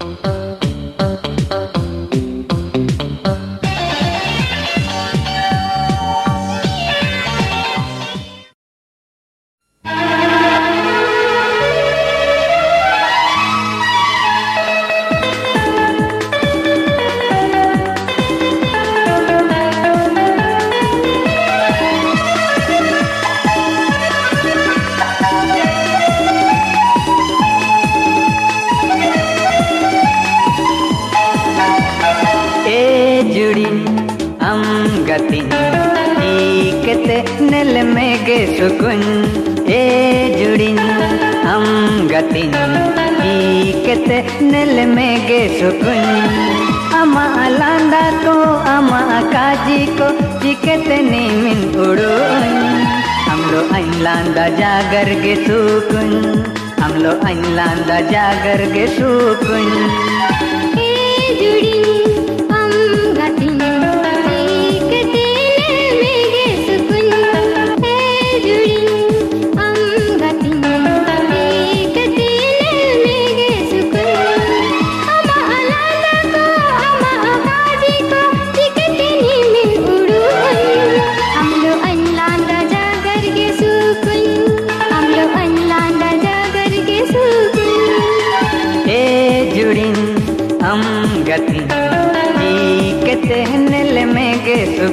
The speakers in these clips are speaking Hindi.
Bye. गे सुकुन ए जुड़ी हम गति कते नल में गे सुकुन। अमा लांदा को, अमा काजी को चिकते नीमिन उड़ुन। हम लो अन लांदा जागर गे सुकुन हम लो अन लांदा जागर गे सुकुन।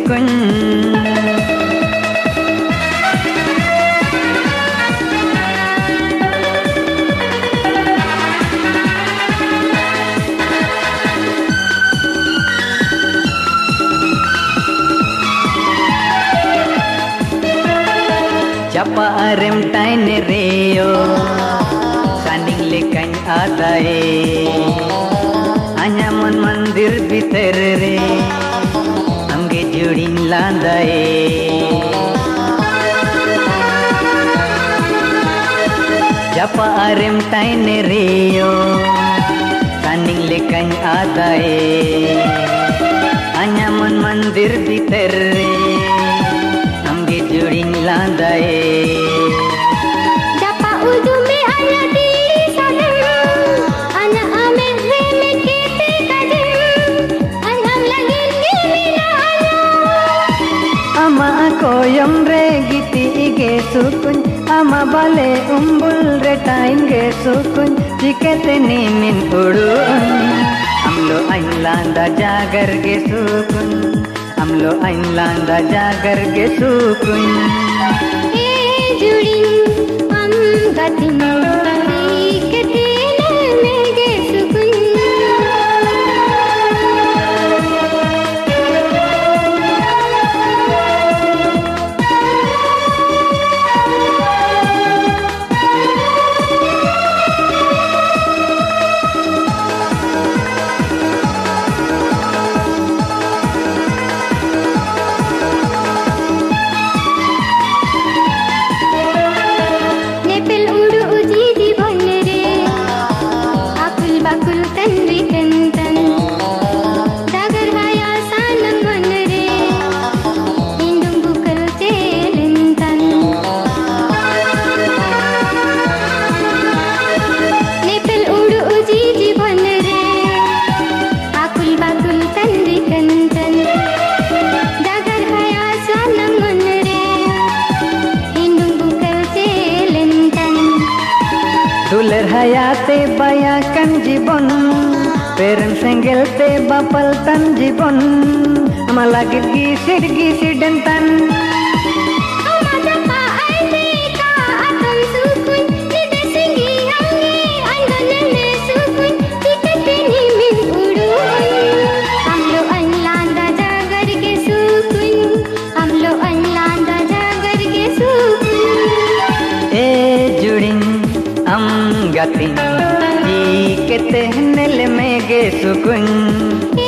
quanh. Chaparem taine reo Sanding lekang adai Anyaman mandir biter re. कांदे Japa arim tain nerio Kaning lekang adai Anyaman mandir di teri koyom re giti ge sukun ama bale umbul re tain ge sukun chikete ni min udun amlo ainlanda jagar ge sukun amlo ainlanda jagar ge sukun duler hayate bayakan jibon peren senggel te bapal tan jibon ama lagit gisir gisiden गति में गे सुकुन।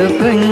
The thing.